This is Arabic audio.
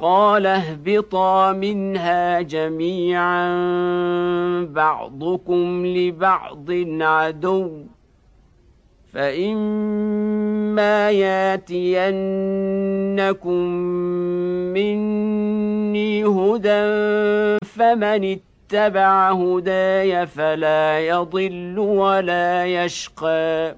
قال اهبطا منها جميعا بعضكم لبعض عدو. فإما ياتينكم مني هدى فمن اتبع هداي فلا يضل ولا يشقى.